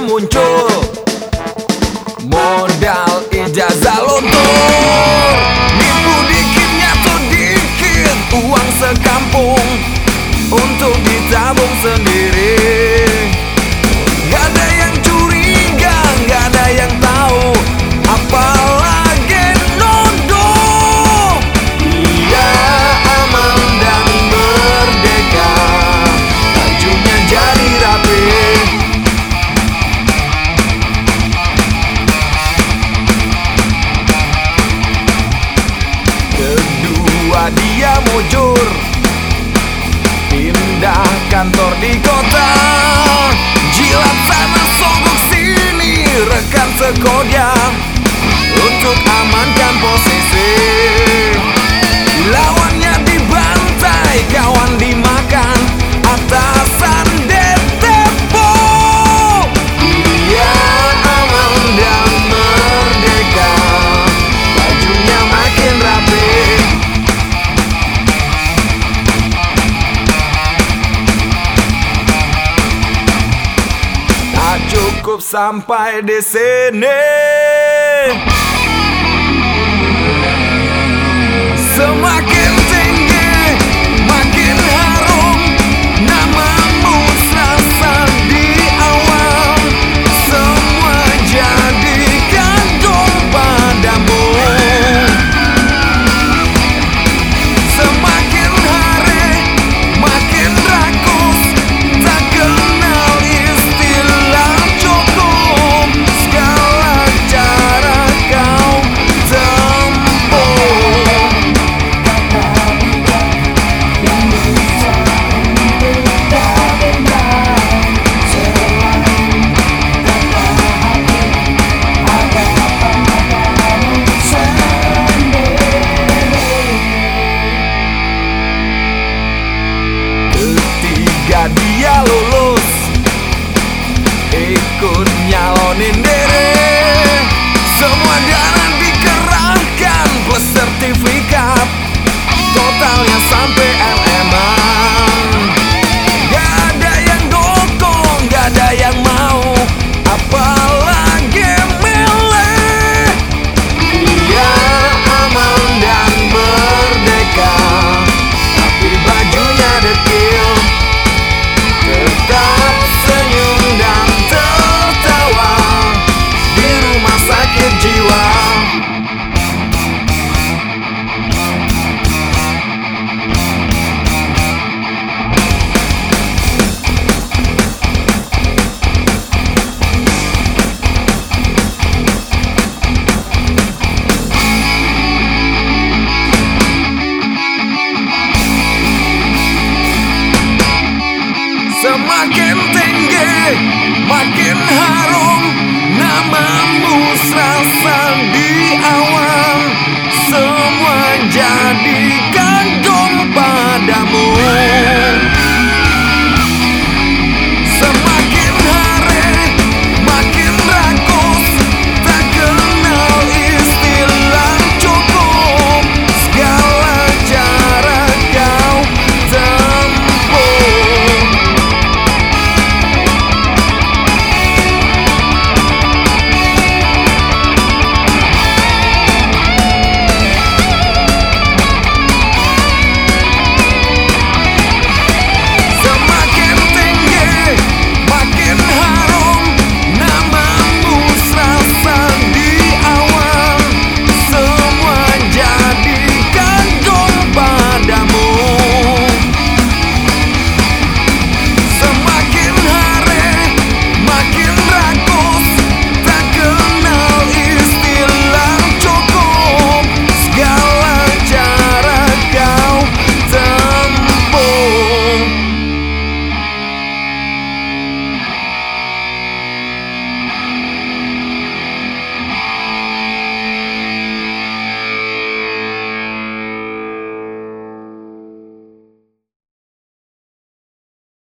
muncul. Modal ijazah lontor Nipu dikit nyatu dikit. Uang sekampung Untuk ditabung sendiri Kedua dia mujur. Pindah kantor di kota. Jilat sana sogok sini Rekan sekodia Untuk amankan posisi. Lawannya cukup sampai di sini morning, Makin harum namamu serasa di awal.